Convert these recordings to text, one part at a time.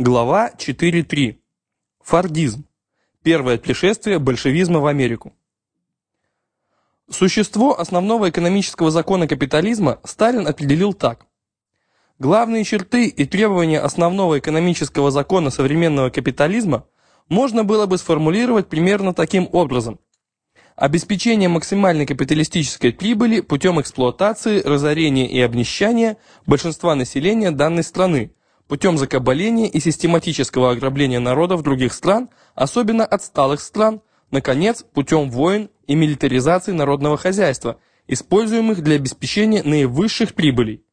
Глава 4.3. Фордизм. Первое пришествие большевизма в Америку. Существо основного экономического закона капитализма Сталин определил так. Главные черты и требования основного экономического закона современного капитализма можно было бы сформулировать примерно таким образом. Обеспечение максимальной капиталистической прибыли путем эксплуатации, разорения и обнищания большинства населения данной страны – путем закабаления и систематического ограбления народов других стран, особенно отсталых стран, наконец, путем войн и милитаризации народного хозяйства, используемых для обеспечения наивысших прибылей.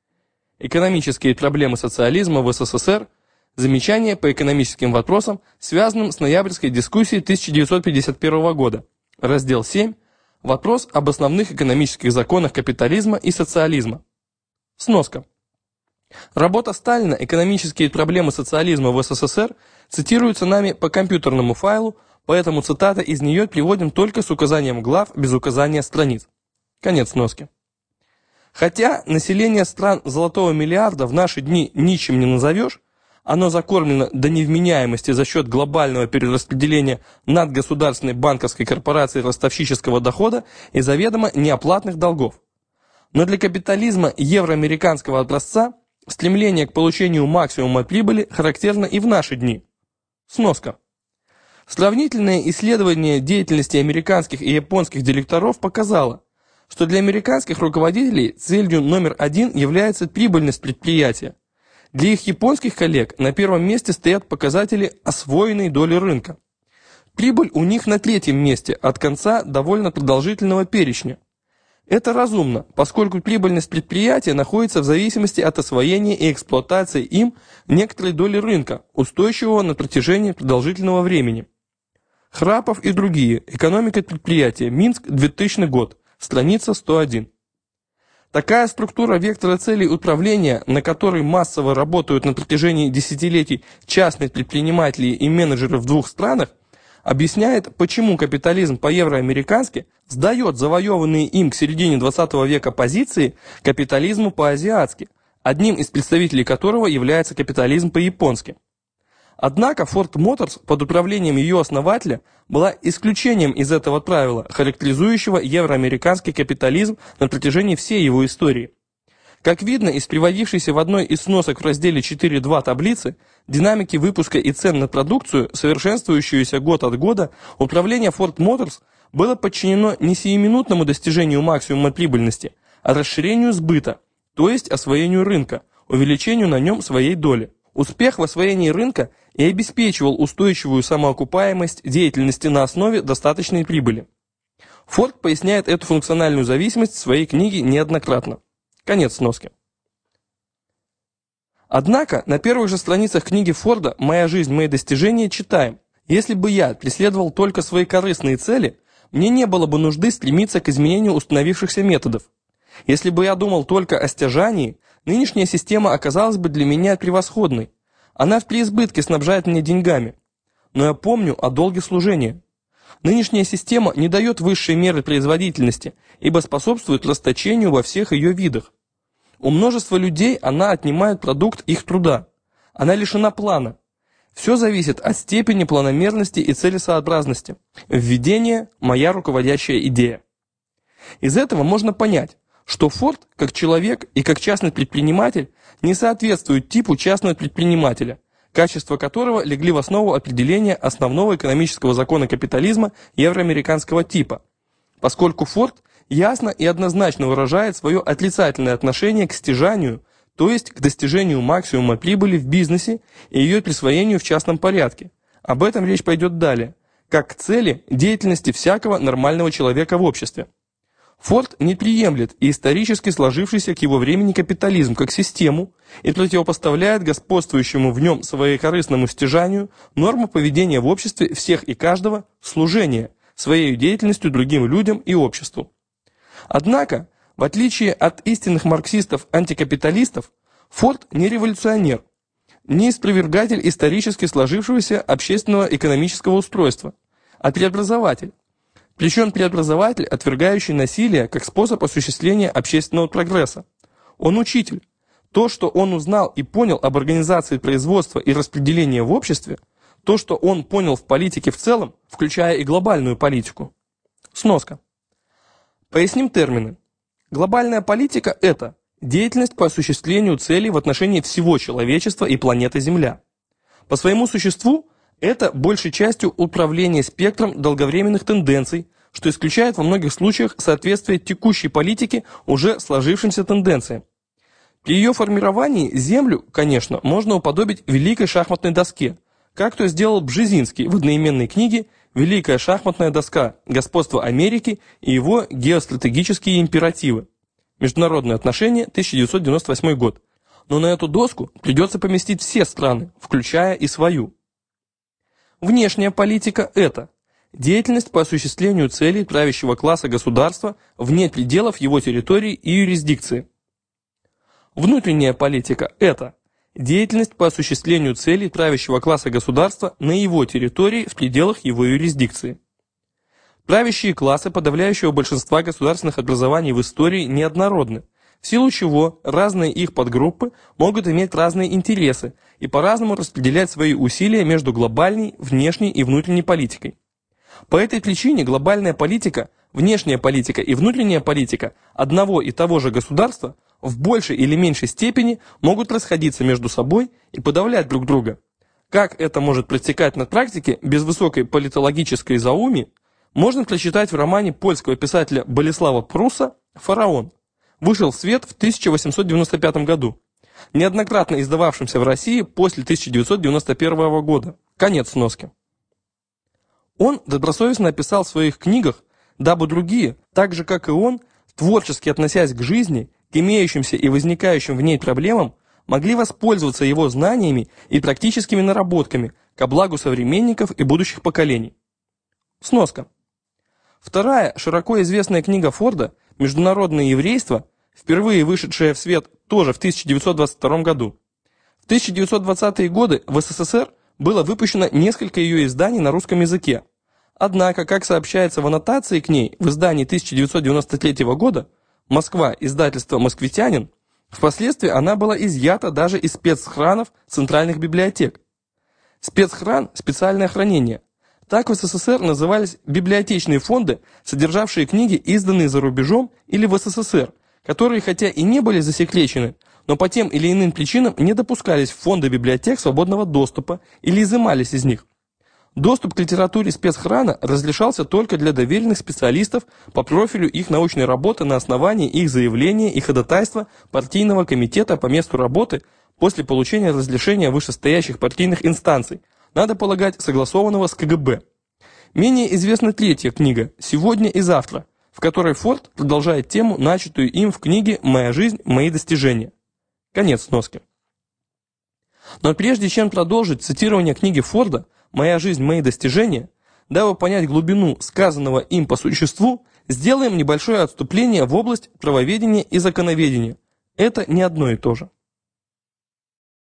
Экономические проблемы социализма в СССР, замечания по экономическим вопросам, связанным с ноябрьской дискуссией 1951 года, раздел 7, вопрос об основных экономических законах капитализма и социализма. Сноска. Работа Сталина «Экономические проблемы социализма в СССР» цитируется нами по компьютерному файлу, поэтому цитата из нее приводим только с указанием глав без указания страниц. Конец носки. Хотя население стран золотого миллиарда в наши дни ничем не назовешь, оно закормлено до невменяемости за счет глобального перераспределения надгосударственной банковской корпорации ростовщического дохода и заведомо неоплатных долгов. Но для капитализма евроамериканского образца – Стремление к получению максимума прибыли характерно и в наши дни. Сноска. Сравнительное исследование деятельности американских и японских директоров показало, что для американских руководителей целью номер один является прибыльность предприятия. Для их японских коллег на первом месте стоят показатели освоенной доли рынка. Прибыль у них на третьем месте от конца довольно продолжительного перечня. Это разумно, поскольку прибыльность предприятия находится в зависимости от освоения и эксплуатации им некоторой доли рынка, устойчивого на протяжении продолжительного времени. Храпов и другие. Экономика предприятия. Минск, 2000 год. Страница 101. Такая структура вектора целей управления, на которой массово работают на протяжении десятилетий частные предприниматели и менеджеры в двух странах, объясняет, почему капитализм по-евроамерикански сдает завоеванные им к середине 20 века позиции капитализму по-азиатски, одним из представителей которого является капитализм по-японски. Однако Ford Motors под управлением ее основателя была исключением из этого правила, характеризующего евроамериканский капитализм на протяжении всей его истории. Как видно из приводившейся в одной из сносок в разделе 4.2 таблицы, динамики выпуска и цен на продукцию, совершенствующуюся год от года, управление Ford Motors было подчинено не сиюминутному достижению максимума прибыльности, а расширению сбыта, то есть освоению рынка, увеличению на нем своей доли. Успех в освоении рынка и обеспечивал устойчивую самоокупаемость деятельности на основе достаточной прибыли. Форд поясняет эту функциональную зависимость в своей книге неоднократно. Конец сноски. Однако, на первых же страницах книги Форда «Моя жизнь, мои достижения» читаем. Если бы я преследовал только свои корыстные цели, мне не было бы нужды стремиться к изменению установившихся методов. Если бы я думал только о стяжании, нынешняя система оказалась бы для меня превосходной. Она в преизбытке снабжает меня деньгами. Но я помню о долге служения. Нынешняя система не дает высшей меры производительности, ибо способствует расточению во всех ее видах. У множества людей она отнимает продукт их труда. Она лишена плана. Все зависит от степени планомерности и целесообразности. Введение – моя руководящая идея. Из этого можно понять, что Форд, как человек и как частный предприниматель, не соответствует типу частного предпринимателя, качества которого легли в основу определения основного экономического закона капитализма евроамериканского типа, поскольку Форд ясно и однозначно выражает свое отрицательное отношение к стяжанию, то есть к достижению максимума прибыли в бизнесе и ее присвоению в частном порядке. Об этом речь пойдет далее, как к цели деятельности всякого нормального человека в обществе. Форд не приемлет исторически сложившийся к его времени капитализм как систему и противопоставляет господствующему в нем своекорыстному стяжанию норму поведения в обществе всех и каждого служения своей деятельностью другим людям и обществу. Однако, в отличие от истинных марксистов-антикапиталистов, Форд не революционер, не испровергатель исторически сложившегося общественного экономического устройства, а преобразователь. Причем преобразователь, отвергающий насилие как способ осуществления общественного прогресса. Он учитель, То, что он узнал и понял об организации производства и распределения в обществе, то, что он понял в политике в целом, включая и глобальную политику. Сноска. Поясним термины. Глобальная политика – это деятельность по осуществлению целей в отношении всего человечества и планеты Земля. По своему существу это большей частью управление спектром долговременных тенденций, что исключает во многих случаях соответствие текущей политике уже сложившимся тенденциям. При ее формировании Землю, конечно, можно уподобить великой шахматной доске, как то сделал Бжезинский в одноименной книге «Великая шахматная доска. Господство Америки и его геостратегические императивы». Международные отношения, 1998 год. Но на эту доску придется поместить все страны, включая и свою. Внешняя политика – это деятельность по осуществлению целей правящего класса государства вне пределов его территории и юрисдикции. Внутренняя политика – это деятельность по осуществлению целей правящего класса государства на его территории в пределах его юрисдикции. Правящие классы подавляющего большинства государственных образований в истории неоднородны, в силу чего разные их подгруппы могут иметь разные интересы и по-разному распределять свои усилия между глобальной, внешней и внутренней политикой. По этой причине глобальная политика, внешняя политика и внутренняя политика одного и того же государства в большей или меньшей степени могут расходиться между собой и подавлять друг друга. Как это может протекать на практике без высокой политологической зауми, можно прочитать в романе польского писателя Болеслава Пруса «Фараон». Вышел в свет в 1895 году, неоднократно издававшимся в России после 1991 года. Конец сноски. Он добросовестно описал в своих книгах, дабы другие, так же как и он, творчески относясь к жизни, к имеющимся и возникающим в ней проблемам, могли воспользоваться его знаниями и практическими наработками ко благу современников и будущих поколений. Сноска. Вторая, широко известная книга Форда «Международное еврейство», впервые вышедшая в свет тоже в 1922 году. В 1920-е годы в СССР было выпущено несколько ее изданий на русском языке. Однако, как сообщается в аннотации к ней в издании 1993 года, Москва, издательство «Москвитянин», впоследствии она была изъята даже из спецхранов центральных библиотек. Спецхран – специальное хранение. Так в СССР назывались библиотечные фонды, содержавшие книги, изданные за рубежом или в СССР, которые хотя и не были засекречены, но по тем или иным причинам не допускались в фонды библиотек свободного доступа или изымались из них. Доступ к литературе спецхрана разрешался только для доверенных специалистов по профилю их научной работы на основании их заявления и ходатайства партийного комитета по месту работы после получения разрешения вышестоящих партийных инстанций, надо полагать, согласованного с КГБ. Менее известна третья книга «Сегодня и завтра», в которой Форд продолжает тему, начатую им в книге «Моя жизнь, мои достижения». Конец сноски. Но прежде чем продолжить цитирование книги Форда «Моя жизнь, мои достижения», дабы понять глубину сказанного им по существу, сделаем небольшое отступление в область правоведения и законоведения. Это не одно и то же.